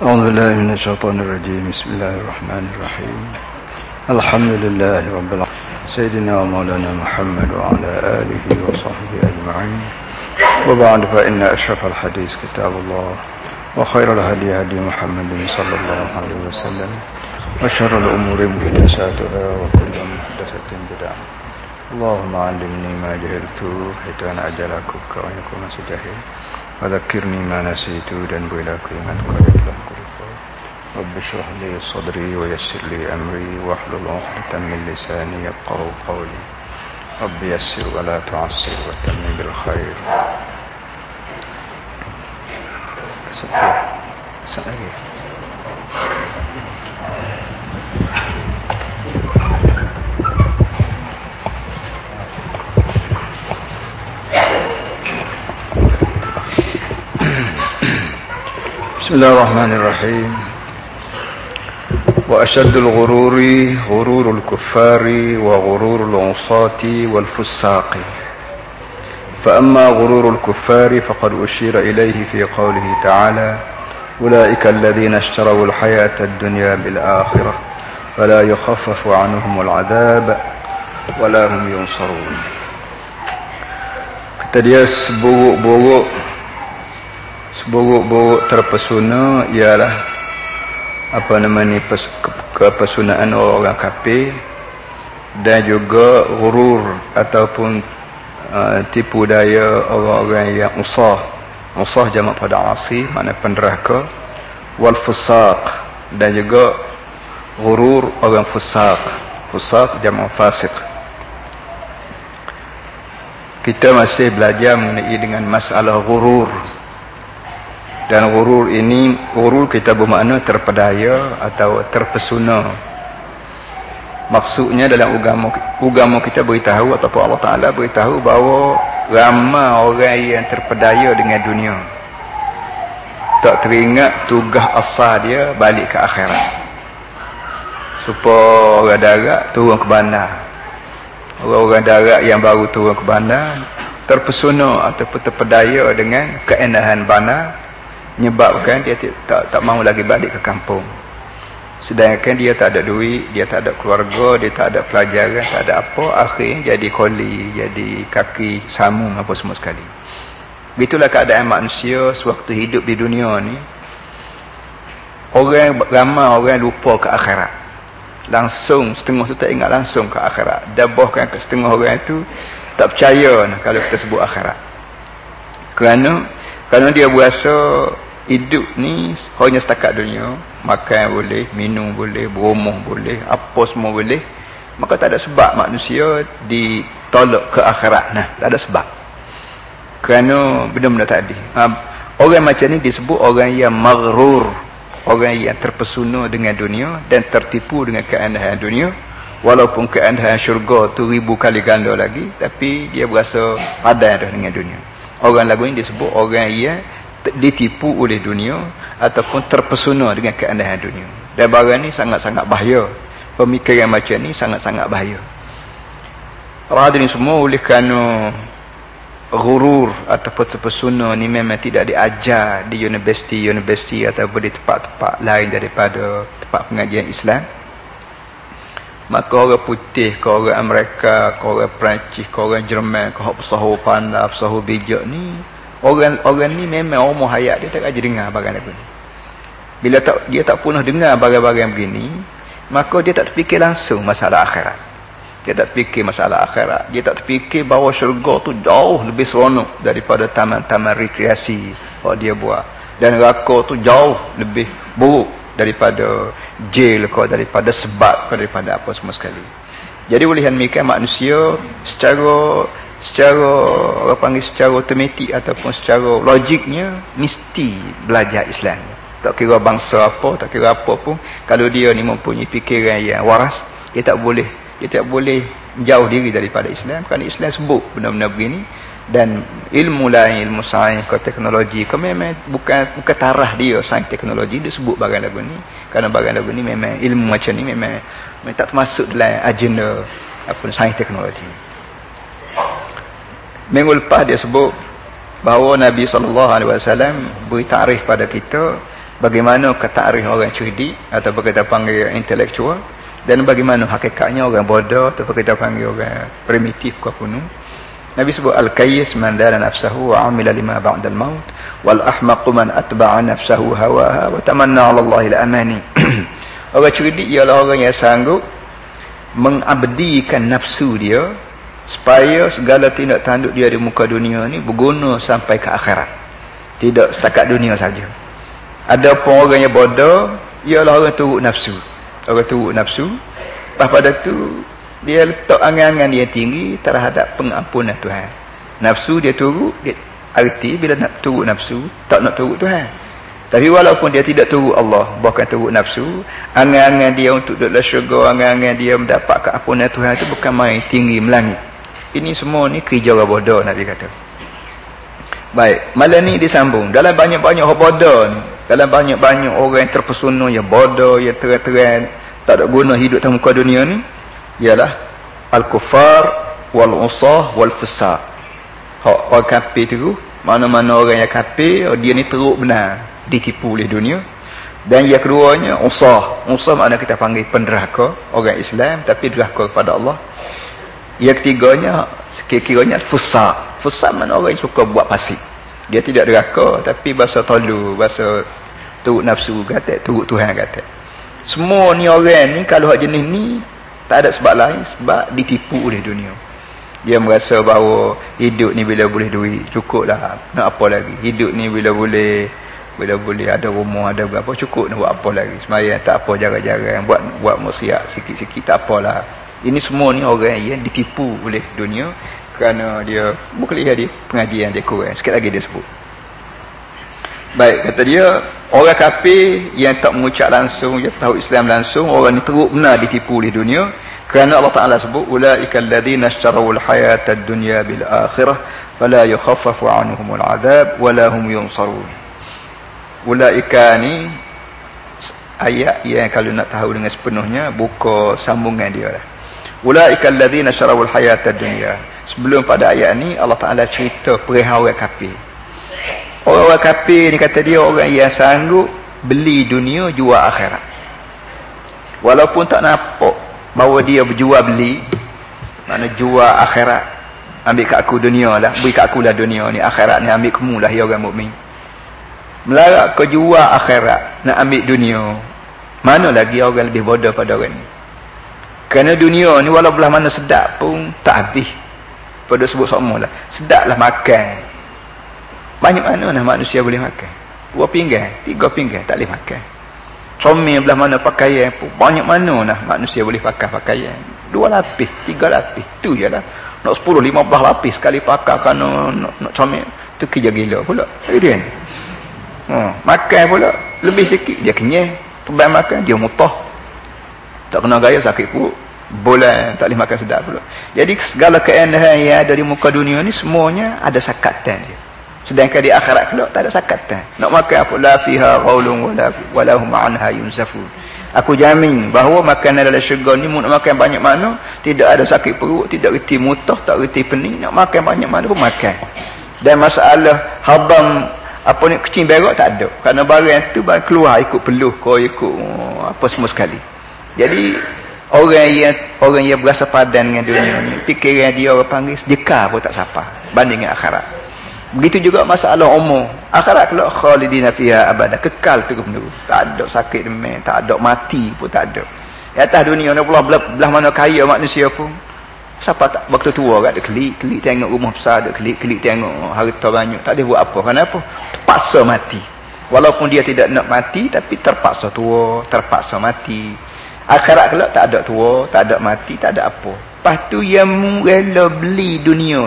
أعوذ بالله من الشيطان الرجيم. بسم الله الرحمن الرحيم. الحمد لله رب العالمين. سيدنا ومولانا محمد وعلى آله وصحبه أجمعين. وبعد فإن أشرف الحديث كتاب الله وخير الهدي هدي محمد صلى الله عليه وسلم وشر الأمور محدثاتها وكل محدثة بدعة. اللهم علمني ما جهلت حتى أجلك ويكون سجاهل وذكرني ما نسيت aku ingatku yang telah kurupa رب اشرح لي صدري ويسر لي أمري واحلل عقدة من لساني يفقهوا قولي. رب يسر ولا تعسر وتمم بالخير. بسم الله الرحمن الرحيم. وأشد الغرور غرور الكفار وغرور العصاة والفساق. فأما غرور الكفار فقد أشير إليه في قوله تعالى أولئك الذين اشتروا الحياة الدنيا بالآخرة فلا يخفف عنهم العذاب ولا هم ينصرون. Kata dia seburuk-buruk Seburuk-buruk terpesona Apa nama ni Kepesunaan orang-orang kafir Dan juga Gurur Ataupun uh, Tipu daya orang-orang yang usah. Usah jamak pada asih Mana penderaka. Wal fusaq Dan juga Gurur orang fusaq Fusaq jamak fasik. Kita masih belajar mengenai dengan masalah gurur dan gurur ini gurur kita bermakna terpedaya atau terpesona. Maksudnya dalam agama agama kita beritahu ataupun Allah Taala beritahu bahawa ramai orang yang terpedaya dengan dunia. Tak teringat tugas asal dia balik ke akhirat. Supaya orang darat turun ke bandar. Orang-orang darat yang baru turun ke bandar terpesona ataupun terpedaya dengan keendahan bandar menyebabkan dia tak tak mahu lagi balik ke kampung. Sedangkan dia tak ada duit dia tak ada keluarga dia tak ada pelajaran tak ada apa akhirnya jadi koli jadi kaki samung apa semua sekali. Begitulah keadaan manusia sewaktu hidup di dunia ni. Orang ramai orang lupa ke akhirat. Langsung setengah tu tak ingat langsung ke akhirat. Dan bahkan ke setengah orang itu tak percaya nah, kalau kita sebut akhirat. Kerana kerana dia berasa hidup ni hanya setakat dunia makan boleh minum boleh berumah boleh apa semua boleh maka tak ada sebab manusia ditolak ke akhirat. Nah tak ada sebab. Kerana benda-benda tadi ha, orang macam ni disebut orang yang maghrur orang yang terpesona dengan dunia dan tertipu dengan keindahan dunia. Walaupun keindahan syurga tu ribu kali ganda lagi tapi dia berasa padan dengan dunia. Orang lagu ini disebut orang yang ditipu oleh dunia ataupun terpesona dengan keindahan dunia. Dan barang ni sangat-sangat bahaya. Pemikiran macam ni sangat-sangat bahaya. Hadirin semua oleh kerana gurur ataupun terpesona ni memang tidak diajar di universiti-universiti ataupun di tempat-tempat lain daripada tempat pengajian Islam. Maka orang putih ke orang Amerika ke orang Perancis ke orang Jerman ke orang pesahu pandai pesahu bijak ni orang orang ni memang umur hayat dia tak aja dengar barang lagu ni bila tak dia tak pernah dengar barang-barang begini maka dia tak terfikir langsung masalah akhirat dia tak fikir masalah akhirat. Dia tak fikir bahawa syurga tu jauh lebih seronok daripada taman-taman rekreasi yang dia buat. Dan neraka tu jauh lebih buruk daripada jail kau, daripada sebab kau, daripada apa semua sekali. Jadi boleh demikian manusia secara secara orang panggil secara otomatik ataupun secara logiknya mesti belajar Islam. Tak kira bangsa apa, tak kira apa pun. Kalau dia ni mempunyai fikiran yang waras, dia tak boleh dia tak boleh jauh diri daripada Islam kerana Islam sebut benda-benda begini dan ilmu lain ilmu sains ke teknologi ke memang bukan bukan tarah dia sains teknologi dia sebut barang lagu ni kerana barang lagu ni memang ilmu macam ni memang, memang tak termasuk dalam agenda apa sains teknologi minggu lepas dia sebut bahawa Nabi SAW beri tarikh pada kita bagaimana kata arif orang cerdik atau kita panggil intelektual dan bagaimana hakikatnya orang bodoh atau kita panggil orang primitif ke kuno Nabi sebut al-kayyis man dana nafsahu wa amila lima ba'da al-maut wal ahmaq man atba'a nafsahu hawaha wa tamanna 'ala Allah al-amani. Orang cerdik ialah orang yang sanggup mengabdikan nafsu dia supaya segala tindak tanduk dia di muka dunia ni berguna sampai ke akhirat. Tidak setakat dunia saja. Ada pun orang yang bodoh ialah orang turut nafsu. Orang turut nafsu lepas pada tu dia letak angan-angan dia tinggi terhadap pengampunan Tuhan. Nafsu dia turut dia arti bila nak turut nafsu tak nak turut Tuhan. Tapi walaupun dia tidak turut Allah bahkan turut nafsu angan-angan dia untuk duduk syurga angan-angan dia mendapat keampunan Tuhan itu bukan main tinggi melangit ini semua ni kerja orang bodoh Nabi kata. Baik malam ni disambung. Dalam banyak-banyak orang bodoh ni dalam banyak-banyak orang yang terpesona yang bodoh yang terang-terang tak ada guna hidup dalam muka dunia ni ialah al-kufar wal-usah wal-fusaq hak orang kafir tu mana-mana orang yang kafir dia ni teruk benar. Ditipu oleh dunia. Dan yang keduanya usah. Usah makna kita panggil penderhaka orang Islam tapi derhaka kepada Allah yang ketiganya sekiranya fusaq fusaq mana orang suka buat pasik dia tidak derhaka tapi bahasa tolu bahasa turut nafsu kata turut Tuhan kata semua ni orang ni kalau jenis ni tak ada sebab lain sebab ditipu oleh dunia. Dia merasa bahawa hidup ni bila boleh duit cukup lah. Nak apa lagi? Hidup ni bila boleh bila boleh ada rumah ada berapa cukup nak buat apa lagi? Semayang tak apa jarang-jarang buat buat maksiat sikit-sikit tak apalah ini semua ni orang yang ditipu oleh dunia kerana dia bukan dia pengajian dia kurang sikit lagi dia sebut Baik, kata dia, orang kafir yang tak mengucap langsung, yang tahu Islam langsung, orang ni teruk benar ditipu oleh dunia. Kerana Allah Ta'ala sebut, Ula'ika alladhina syarrawul hayata dunya bil akhirah, fala yukhaffafu anuhumul adab, walahum yunsarun. Ula'ika ni, ayat yang kalau nak tahu dengan sepenuhnya, buka sambungan dia lah. Ula'ika alladhina syarrawul hayata dunya. Sebelum pada ayat ni, Allah Ta'ala cerita perihal orang kafir. Orang-orang kafir ni kata dia orang yang sanggup beli dunia jual akhirat. Walaupun tak nampak bahawa dia berjual beli mana jual akhirat ambil kat aku dunia lah beri kat aku lah dunia ni akhirat ni ambil kamu lah ya orang mukmin melarat kau jual akhirat nak ambil dunia mana lagi orang lebih bodoh pada orang ni kerana dunia ni walau belah mana sedap pun tak habis pada sebut semua lah sedap lah makan banyak mana lah manusia boleh makan. Dua pinggan, tiga pinggan tak boleh makan. Comel belah mana pakaian pun. Banyak mana lah manusia boleh pakai pakaian. Dua lapis, tiga lapis. tu je lah. Nak sepuluh, lima belah lapis sekali pakai kerana nak, nak comel. Itu kerja gila pula. Jadi dia ni. Hmm. Makan pula. Lebih sikit. Dia kenyang. Tebal makan. Dia mutah. Tak kena gaya sakit perut. Bulan tak boleh makan sedap pula. Jadi segala keendahan yang ada di muka dunia ni semuanya ada sakatan dia. Sedangkan di akhirat kelak tak ada sakatan. Nak makan apa la fiha qaulun wala wala hum anha yunzafun. Aku jamin bahawa makanan dalam syurga ni nak makan banyak mana, tidak ada sakit perut, tidak reti mutah, tak reti pening, nak makan banyak mana pun makan. Dan masalah habang apa ni kecing berak tak ada. Kerana barang tu barang keluar ikut peluh kau ikut uh, apa semua sekali. Jadi orang yang orang yang berasa padan dengan dunia ni, fikiran dia orang panggil sedekah pun tak sapa banding dengan akhirat. Begitu juga masalah umur. Akhirat kalau khalidina fiha abada. Kekal terus menerus. Tak ada sakit demam. Tak ada mati pun tak ada. Di atas dunia ni pula belah, belah mana kaya manusia pun. Siapa tak waktu tua kan ada kelik-kelik tengok rumah besar. Ada kelik-kelik tengok harta banyak. Tak boleh buat apa. Kenapa? Terpaksa mati. Walaupun dia tidak nak mati. Tapi terpaksa tua. Terpaksa mati. Akhirat kalau tak ada tua. Tak ada mati. Tak ada apa. Lepas tu yang rela beli dunia.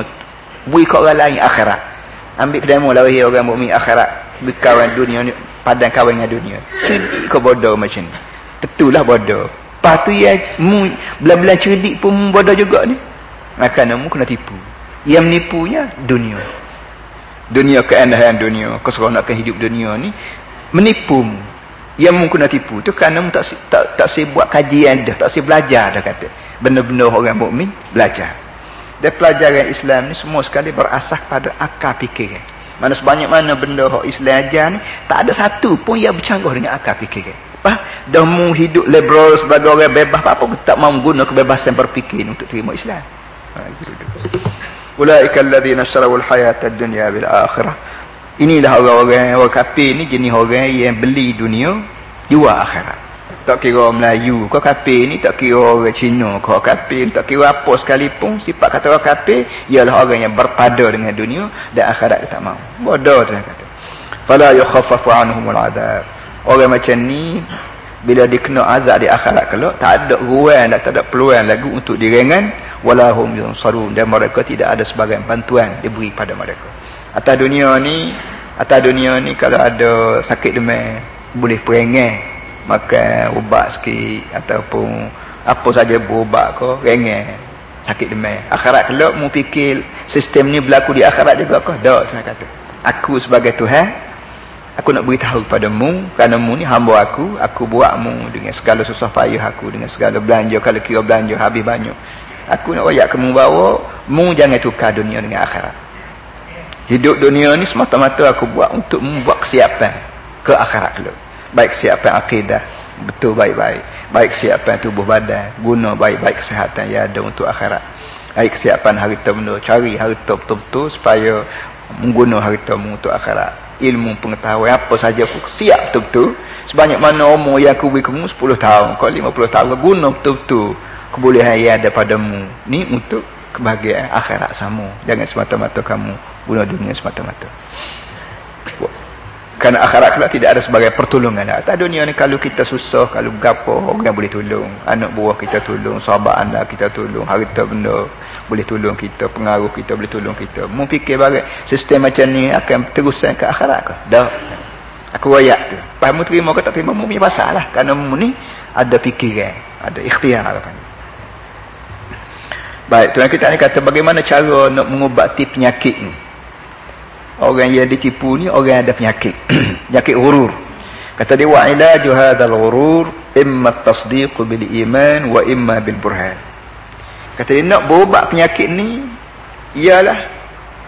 Beri kat orang lain akhirat ambil kedemu lah wahai orang mukmin akhirat berkawan dunia ni padan kawan dengan dunia cerdik kau bodoh macam ni tentulah bodoh lepas tu ya mu belah-belah cerdik pun bodoh juga ni maka namu kena tipu yang menipunya dunia dunia keendahan dunia keseronokan hidup dunia ni menipu yang mu kena tipu tu kerana tak tak tak si buat kajian dah tak si belajar dah kata. Benar-benar orang mukmin belajar. Dan pelajaran Islam ni semua sekali berasas pada akal fikiran. mana sebanyak mana benda hak Islam ajar ni tak ada satu pun yang bercanggah dengan akal fikir apa dah mu hidup liberal sebagai orang bebas apa pun tak mahu guna kebebasan berfikir untuk terima Islam. Ha itu ulaika alladhina sharawul hayata ad-dunya bil akhirah inilah orang-orang orang kafir ni jenis orang yang beli dunia jual akhirat. Tak kira orang Melayu kau kafir ni tak kira orang Cina kau kafir tak kira apa sekalipun sifat kata orang kafir ialah orang yang berpada dengan dunia dan akhirat dia tak mau. Bodoh tu kata. Fala yukhaffafu anhumul adab orang macam ni bila dikena azab di akhirat kelak tak ada ruang dan tak ada peluang lagi untuk direngan walahum yunsarun. Dan mereka tidak ada sebagai bantuan diberi pada mereka. Atas dunia ni atas dunia ni kalau ada sakit demam boleh perengan makan ubat sikit ataupun apa saja berubat ke rengeh sakit demam. Akhirat kelak mu fikir sistem ni berlaku di akhirat juga ke? Tak Tuhan kata. Aku sebagai Tuhan aku nak beritahu kepada mu kerana mu ni hamba aku aku buat mu dengan segala susah payah aku dengan segala belanja kalau kira belanja habis banyak. Aku nak wayak kamu bawa mu jangan tukar dunia dengan akhirat. Hidup dunia ni semata-mata aku buat untuk membuat kesiapan ke akhirat kelak baik siapkan akidah betul baik-baik. Baik siapkan tubuh badan guna baik-baik kesihatan yang ada untuk akhirat. Baik kesiapan harta benda cari harta betul-betul supaya mengguna harta untuk akhirat ilmu pengetahuan apa saja pun siap betul-betul. Sebanyak mana umur yang aku beri kamu 10 tahun. Kau 50 tahun guna betul-betul kebolehan yang ada padamu. Ni untuk kebahagiaan akhirat sama jangan semata-mata kamu guna dunia semata-mata. Kerana akhirat kelak tidak ada sebagai pertolongan. Atas dunia ni kalau kita susah, kalau gapo orang boleh tolong. Anak buah kita tolong, sahabat anda kita tolong, harta benda boleh tolong kita, pengaruh kita boleh tolong kita. Mu fikir bagai sistem macam ni akan terusan ke akhirat ke? Dah. Aku wayak tu. Pahamu terima ke tak terima, mu punya pasal lah. Kerana mu ni ada fikiran, ada ikhtiar apa ni. Baik, tuan kita ni kata bagaimana cara nak mengubati penyakit ni orang yang ditipu ni orang yang ada penyakit penyakit hurur kata dia wa ilaju hadzal ghurur imma tasdiq bil iman wa imma bil burhan kata dia nak berubat penyakit ni ialah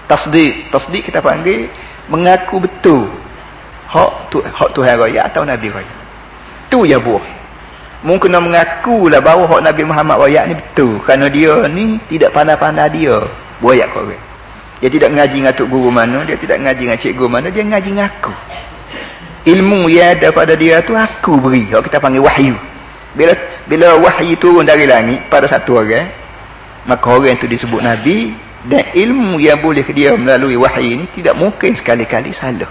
tasdiq tasdiq kita panggil mengaku betul. Hak tu hak Tuhan raya atau nabi raya? Tu ya buah. Mungkin nak mengaku lah bahawa hak Nabi Muhammad raya ni betul. Kerana dia ni tidak pandai-pandai dia. Buaya kau orang. Dia tidak ngaji dengan tok guru mana, dia tidak ngaji dengan cikgu mana, dia ngaji dengan aku. Ilmu yang ada pada dia tu aku beri. Kalau kita panggil wahyu. Bila bila wahyu turun dari langit pada satu orang, maka orang itu disebut nabi dan ilmu yang boleh dia melalui wahyu ini tidak mungkin sekali-kali salah.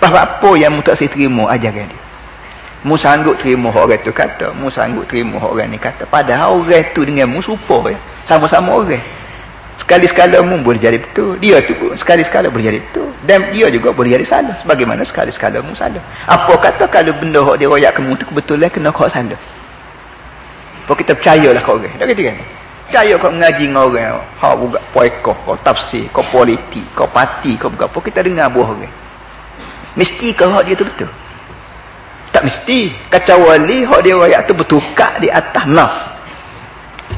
Apa-apa yang mu tak terima? Ajaran dia. Mu sanggup terima orang itu kata, mu sanggup terima orang ni kata. Padahal orang itu dengan mu serupa ya. Sama-sama orang. Sekali-sekala mu boleh jadi betul. Dia tu sekali-sekala boleh jadi betul. Dan dia juga boleh jadi salah. Sebagaimana sekali-sekala mu salah. Apa kata kalau benda hak dia royak kamu tu kebetulan kena kau salah? Apa kita percayalah kau orang? Dah kata kan percaya kau mengaji dengan orang hak buka poekoh kau tafsir kau politik kau parti kau buka apa kita dengar buah orang. Mesti kau hak dia tu betul? Tak mesti. Kecuali hak dia royak tu bertukar di atas nas.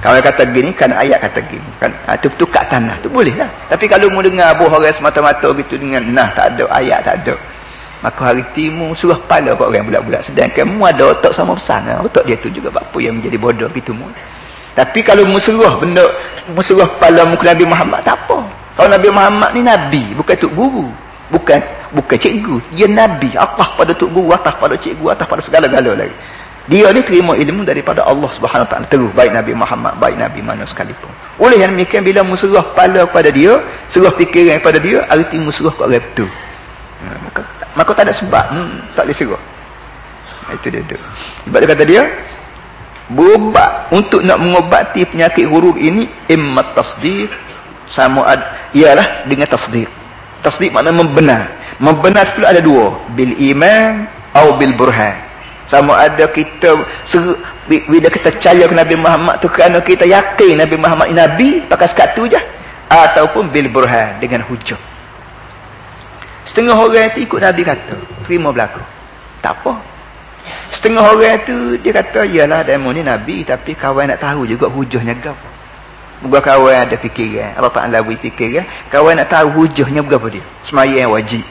Kalau kata gini kan ayat kata gini kan ha, tu tukar tanah tu boleh lah. Tapi kalau mu dengar buah orang semata-mata gitu dengan nah tak ada ayat tak ada maka hari timu suruh pala kau orang bulat-bulat. Sedangkan mu ada otak sama besar. Kan? otak dia tu juga apa yang menjadi bodoh gitu mu tapi kalau mu suruh benda mu suruh pala mu Nabi Muhammad tak apa. Kalau Nabi Muhammad ni Nabi bukan tuk guru. Bukan bukan cikgu. Dia Nabi atas pada tuk guru atas pada cikgu atas pada segala-gala lagi. Dia ni terima ilmu daripada Allah Subhanahu Taala. Terus baik Nabi Muhammad baik Nabi mana sekalipun. Oleh yang demikian bila musuh pala pada dia suruh fikiran pada dia arti musuh kat orang betul ha, maka, maka tak ada sebab. Hmm, tak boleh suruh ha, itu dia dia. Sebab dia kata dia berubat untuk nak mengobati penyakit huruf ini immat tasdiq. Sama ad, ialah dengan tasdiq. Tasdiq makna membenar. Membenar itu ada dua. Bil iman atau bil burhan. Sama ada kita bila kita percaya ke Nabi Muhammad tu kerana kita yakin Nabi Muhammad Nabi pakai sekatu je. Ataupun bil burhan dengan hujah setengah orang itu ikut Nabi kata terima berlaku. Tak apa setengah orang itu dia kata iyalah demo ni Nabi tapi kawan nak tahu juga hujahnya apa Moga kawan ada fikiran. Allah Ta'ala beri fikiran. Kawan nak tahu hujahnya berapa dia. Semayang wajib.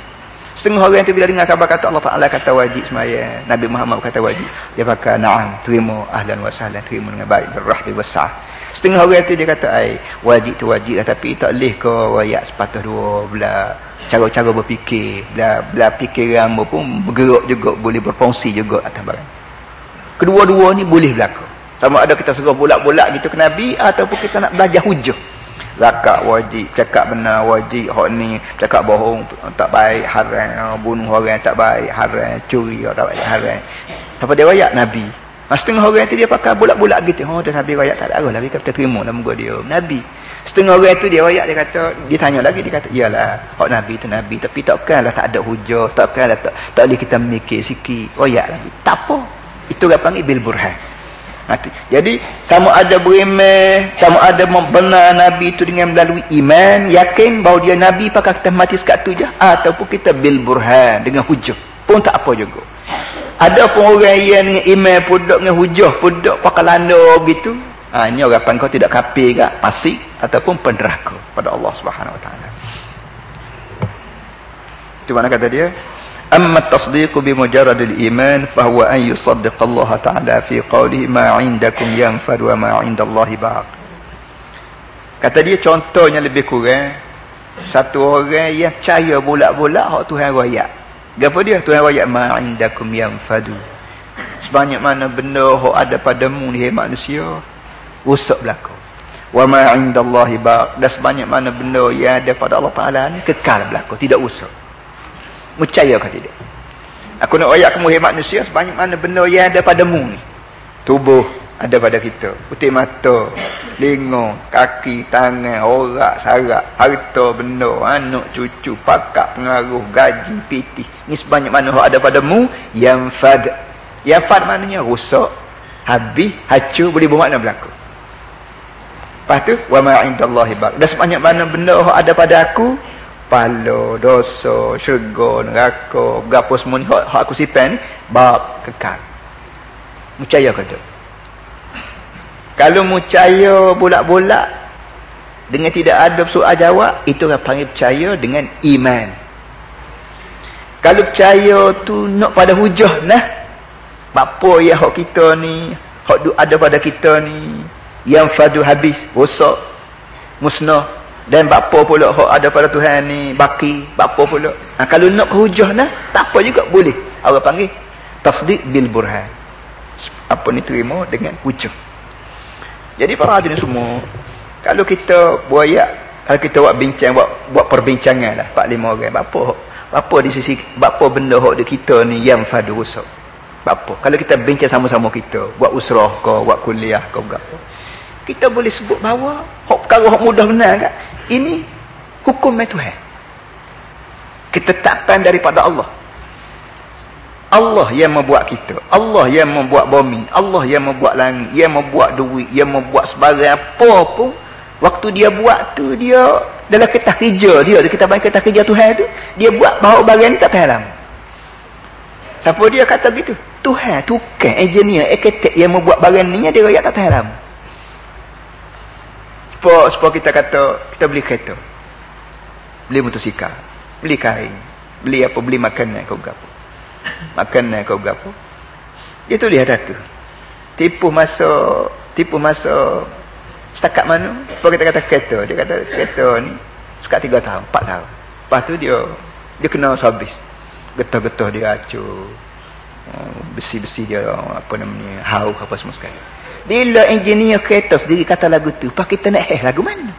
Setengah orang tu bila dengar khabar kata Allah Ta'ala kata wajib semayang. Nabi Muhammad kata wajib. Dia pakai na'am. Terima ahlan wa sahlan. Terima dengan baik. Berrahbi besar. Setengah orang tu dia kata ay, wajib tu wajib lah. Tapi tak boleh ke wayak sepatah dua. Bila cara-cara berfikir. Bila, bila fikiran pun bergerak juga. Boleh berfungsi juga atas barang. Kedua-dua ni boleh berlaku. Sama ada kita serah bolak-bolak gitu ke Nabi ataupun kita nak belajar hujah. Zakat wajib, cakap benar wajib, hak ni cakap bohong tak baik, haram, bunuh orang tak baik, haram, curi tak baik, haram. Apa dia rakyat Nabi? Mas setengah orang tu dia pakai bolak-bolak gitu. Oh, dah Nabi rakyat tak ada lah. Kita terima lah muka dia. Nabi. Setengah orang tu dia rakyat dia kata, dia tanya lagi dia kata, iyalah, hak Nabi tu Nabi. Tapi takkanlah tak ada hujah, takkanlah tak, tak boleh kita mikir sikit. Rakyat lagi. Tak apa. Itu orang panggil bil burhan. Jadi sama ada beriman, sama ada membenar Nabi itu dengan melalui iman, yakin bahawa dia Nabi apakah kita mati sekat tu je ataupun kita bil burhan dengan hujah. Pun tak apa juga ada pun orang yang dengan iman pun duduk dengan hujah pun duduk pakai landa begitu. Ha, ini orang kau tidak kapi ke pasti ataupun penderaka pada Allah subhanahu wa ta'ala. Itu mana kata dia? Amma tasdiqu bi mujarrad al iman fa huwa an yusaddiq Allah ta'ala fi qawlihi ma indakum yanfad wa ma indallahi baq kata dia contohnya lebih kurang satu orang yang percaya bulat-bulat hak Tuhan royak apa dia Tuhan rakyat ma indakum yanfadu sebanyak mana benda hak ada padamu ni manusia rusak berlaku wa ma indallahi baq dan sebanyak mana benda yang ada pada Allah Taala ni kekal berlaku tidak rusak Percaya ke tidak? Aku nak ayat kamu hemat manusia sebanyak mana benda yang ada padamu ni. Tubuh ada pada kita. Putih mata, lingo, kaki, tangan, orak, sarak, harta, benda, anak, cucu, pakak, pengaruh, gaji, piti. Ni sebanyak mana yang ada padamu yang fad. Yang fad maknanya rusak, habis, hancur, boleh bermakna berlaku. Lepas tu, wa ma'indallahi bak. Dan sebanyak mana benda yang ada pada aku, palo, dosa, syurga, neraka, berapa semua ni, hak aku simpan ni, bab kekal. Percaya ke tu? Kalau percaya bolak-bolak, dengan tidak ada soal jawab, itu orang panggil percaya dengan iman. Kalau percaya tu nak pada hujah nah, apa yang hak kita ni, hak ada pada kita ni, yang fadu habis, rosak, musnah, dan bapa pula hak ada pada Tuhan ni baki bapa pula. Ha, kalau nak hujah nah tak apa juga boleh. Orang panggil tasdik bil burhan. Apa ni terima dengan hujah jadi para hadirin semua kalau kita buaya kalau kita buat bincang buat buat perbincangan lah 4 5 orang bapa bapa di sisi bapa benda hak kita ni yang fadu rusak bapa kalau kita bincang sama-sama kita buat usrah ke buat kuliah ke apa kita boleh sebut bahawa hak perkara hak mudah benar kan ini hukum Tuhan. Ketetapan daripada Allah. Allah yang membuat kita. Allah yang membuat bumi. Allah yang membuat langit. Yang membuat duit. Yang membuat sebarang apa pun. Waktu dia buat tu dia dalam ketah kerja dia. Kita baik ketah kerja Tuhan tu. Dia buat bahawa bagian tak tahan lama. Siapa dia kata gitu? Tuhan, tukang, engineer, arkitek yang membuat bagian ni dia rakyat tak tahan lama supaya, kita kata kita beli kereta beli motosikal beli kain beli apa beli makanan kau gapo makanan kau gapo? Dia tulis tu. Tipu masa tipu masa setakat mana? Supaya kita kata kereta dia kata kereta ni sekat 3 tahun 4 tahun. Lepas tu dia dia kena habis. Getah-getah dia acur. Oh, besi-besi dia apa namanya hau apa semua sekali. Bila engineer kereta sendiri kata lagu tu, pak kita nak eh lagu mana?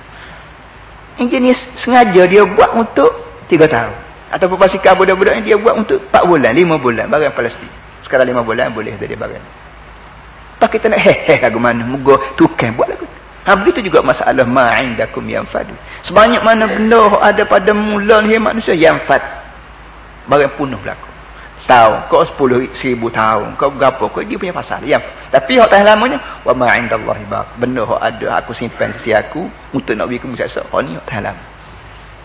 Engineer sengaja dia buat untuk 3 tahun. Ataupun pasikal budak-budak ni dia buat untuk 4 bulan, 5 bulan barang plastik. Sekarang 5 bulan boleh jadi barang. Pak kita nak eh eh lagu mana? Moga tukang buat lagu tu. Habis itu juga masalah ma'indakum yang fadu. Sebanyak mana benda ada pada mula ni manusia yang fad. Barang punuh berlaku tahun kau sepuluh seribu tahun kau berapa kau dia punya pasal yang tapi hak tahan lamanya wa ma indallahi baq benda hak ada aku simpan sisi aku untuk nak bagi kamu seksa hak ni hak tahan lama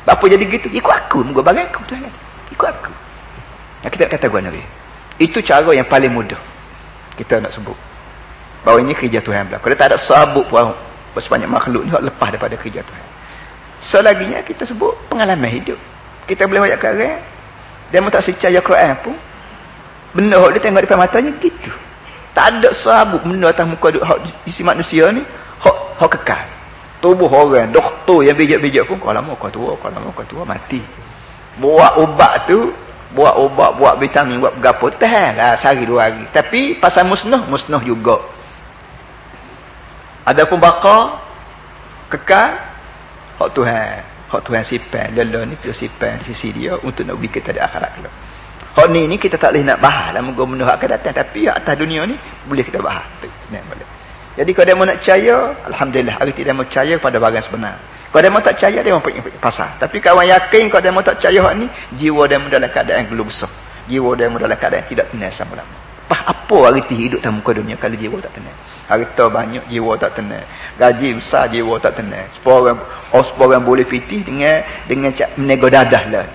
apa jadi gitu ikut aku. Muka bagai aku tu ikut aku. Nah, kita kata gua nabi. Itu cara yang paling mudah kita nak sebut. Bahawa ini kerja Tuhan berlaku kalau tak ada sabuk pun sebanyak makhluk ni lepas daripada kerja Tuhan. Selaginya kita sebut pengalaman hidup. Kita boleh wayak orang dia pun tak secaya Quran pun. Benda dia tengok depan matanya gitu. Tak ada sabuk benda atas muka duk hak di si manusia ni hak hak kekal tubuh orang doktor yang bijak-bijak pun kalau lama kau tua kalau lama kau tua mati. Buat ubat tu buat ubat buat vitamin buat berapa tahan lah sehari dua hari. Tapi pasal musnah musnah juga. Ada pun bakar kekal hak Tuhan hak Tuhan simpan. Lele ni dia simpan di sisi dia untuk nak kita di akhirat kita hak ni ni kita tak boleh nak bahas lah moga benda akan datang tapi atas dunia ni boleh kita bahas. Senang boleh jadi kalau dia mau nak percaya alhamdulillah hari tidak mau percaya pada barang sebenar. Kalau dia mau tak percaya dia mau pergi pasal. Tapi kawan yakin kalau dia mau tak percaya ni jiwa dia dalam keadaan besar. Jiwa dia dalam keadaan tidak tenang sama lama. Apa arti hidup dalam muka dunia kalau jiwa tak tenang harta banyak jiwa tak tenang gaji besar jiwa tak tenang sepuluh orang oh orang boleh pitih dengan dengan menego dadah lah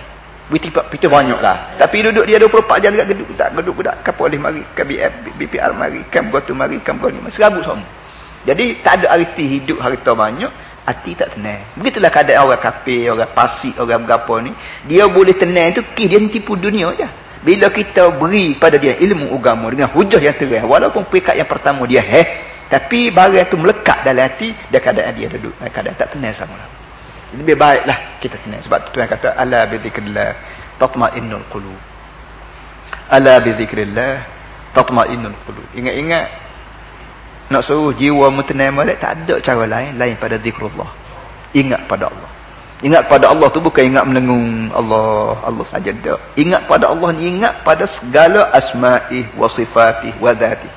Biti pita banyak lah. Tapi duduk dia 24 jam dekat geduk tak geduk budak kapal boleh mari ke BF BPR mari kam gotu mari kam goni mari serabut semua. Jadi tak ada arti hidup harta banyak, hati tak tenang. Begitulah keadaan orang kafir, orang fasik, orang berapa ni. Dia boleh tenang tu kis dia tipu dunia je. Bila kita beri pada dia ilmu agama dengan hujah yang terang, walaupun peringkat yang pertama dia heh, tapi barang tu melekat dalam hati dia keadaan dia duduk keadaan tak tenang sama lah. Lebih baiklah kita tenang sebab tu Tuhan kata ala bi zikrillah tatma'innul qulub. Ala bi zikrillah tatma'innul qulub. Ingat-ingat nak suruh jiwa mu tenang balik tak ada cara lain lain pada zikrullah. Ingat pada Allah. Ingat pada Allah tu bukan ingat melengung Allah Allah saja tak ingat pada Allah ni ingat pada segala asma'ih wa sifatih wa dhatih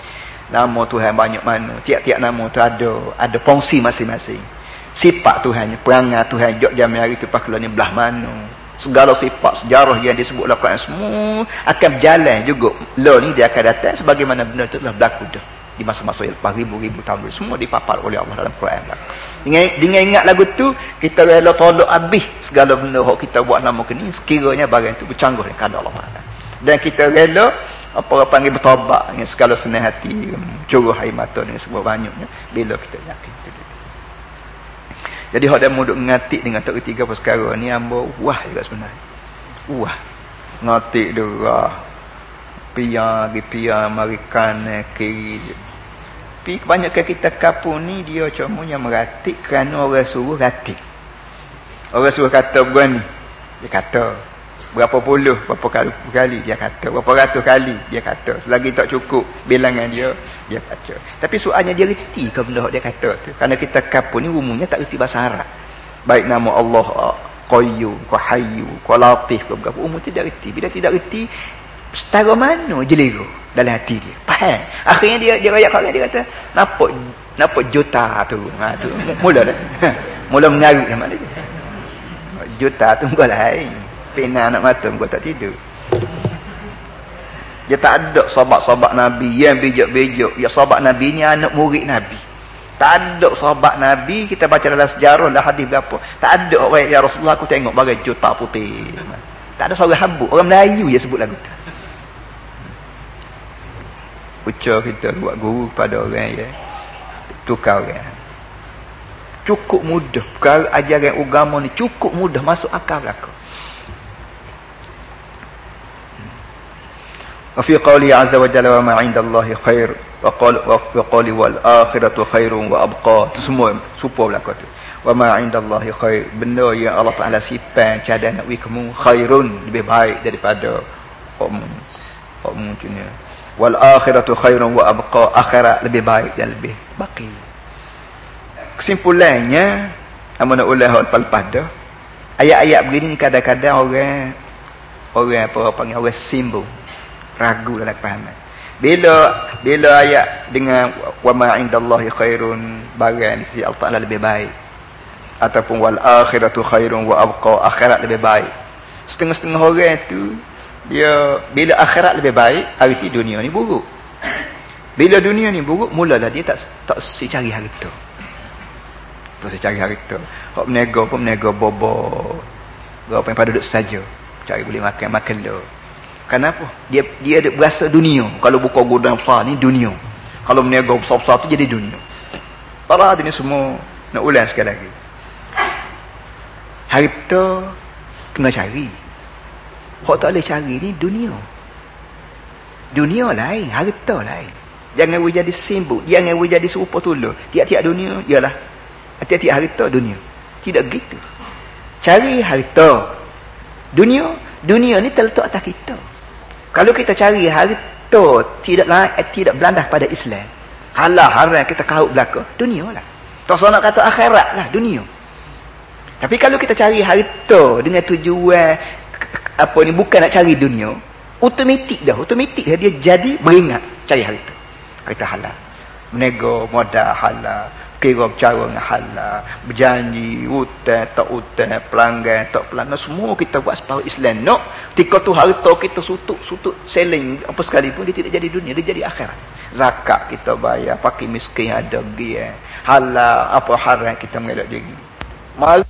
Nama Tuhan banyak mana. Tiap-tiap nama tu ada ada fungsi masing-masing. Sifat Tuhan, perangai Tuhan jok jam hari tu pak ni belah mana. Segala sifat sejarah yang disebut dalam Quran semua akan berjalan juga. Lo ni dia akan datang sebagaimana benda tu telah berlaku dah. Di masa-masa yang lepas ribu-ribu tahun dulu. Semua dipapar oleh Allah dalam Quran. Dengan, dengan ingat lagu tu, kita rela tolak habis segala benda yang kita buat nama ke ni. Sekiranya barang tu bercanggah dengan Allah. Dan kita rela apa orang panggil bertobat dengan segala senang hati curah air mata dengan sebuah banyaknya bila kita yakin itu jadi hak dia muduk ngatik dengan tak ketiga perkara ni ambo wah juga sebenarnya. Wah ngatik derah pia gi pia marikan kiri tapi kebanyakan kita kapur ni dia cuma meratik kerana orang suruh ratik. Orang suruh kata begini dia kata berapa puluh berapa kali, kali dia kata. Berapa ratus kali dia kata. Selagi tak cukup bilangan dia dia baca tapi soalnya dia reti ke benda dia kata tu. Kerana kita kapur ni umumnya tak reti bahasa Arab. Baik nama Allah Qayyum Qahayyu Qalatif berapa. Umum tidak reti. Bila tidak reti setara mana jeliru dalam hati dia? Faham? Akhirnya dia dia rakyat kalau dia kata nampak nampak juta tu. Ha tu. Mula dah. Mula sama dia. Juta tu enggak lain pena anak mata muka tak tidur. Dia tak ada sahabat-sahabat Nabi. Yang bijak-bijak. Ya sahabat Nabi ni anak murid Nabi. Tak ada sahabat Nabi kita baca dalam sejarah dalam hadis berapa. Tak ada orang ya Rasulullah aku tengok bagai juta putih. Tak ada seorang habuk orang Melayu je sebut lagu tu. Ucap kita buat guru pada orang ya. Tukar orang. Cukup mudah. Perkara ajaran agama ni cukup mudah masuk akal belakang وفي قوله عز وجل وما عند الله خير وقال وقال والآخرة خير وأبقى itu semua supaya berlaku tu وما عند الله خير benda yang Allah Taala simpan cadangan nak kamu khairun lebih baik daripada kamu kamu dunia wal akhiratu khairun wa abqa akhirat lebih baik dan lebih baki kesimpulannya amun ulah lepas dah ayat-ayat begini kadang-kadang orang orang apa panggil orang simbol ragu dalam kefahaman bila bila ayat dengan wa ma indallahi khairun bagian di sisi Allah Taala lebih baik. Ataupun wal akhiratu khairun wa abqa akhirat lebih baik. Setengah-setengah orang itu dia bila akhirat lebih baik arti dunia ni buruk. Bila dunia ni buruk mulalah dia tak tak si cari harta. Tak si cari harta. Hok menego pun menego bobo apa yang pada duduk saja cari boleh makan makan lo Kenapa? Dia dia ada berasa dunia. Kalau buka gudang besar ni dunia. Kalau meniaga besar-besar tu jadi dunia. Para ini semua nak ulang sekali lagi. Harta kena cari. Hak tak boleh cari ni dunia. Dunia lain harta lain. Jangan we jadi simbol jangan we jadi serupa tulu tiap-tiap dunia ialah tiap-tiap harta dunia. Tidak gitu cari harta dunia dunia ni terletak atas kita kalau kita cari harta tidak lain eh, tidak belandah pada Islam halal haram kita kau belaka dunia lah. Tak nak kata akhirat lah dunia. Tapi kalau kita cari harta dengan tujuan apa ni bukan nak cari dunia otomatik dah otomatik dah dia jadi beringat cari harta kita halal. Menego modal halal kira bercara dengan halal berjanji hutang tak hutang pelanggan tak pelanggan semua kita buat separuh Islam. No. Ketika tu harta kita sutut sutut selling apa sekalipun dia tidak jadi dunia dia jadi akhirat. Zakat kita bayar pakai miskin ada dia halal apa haram kita mengelak diri mal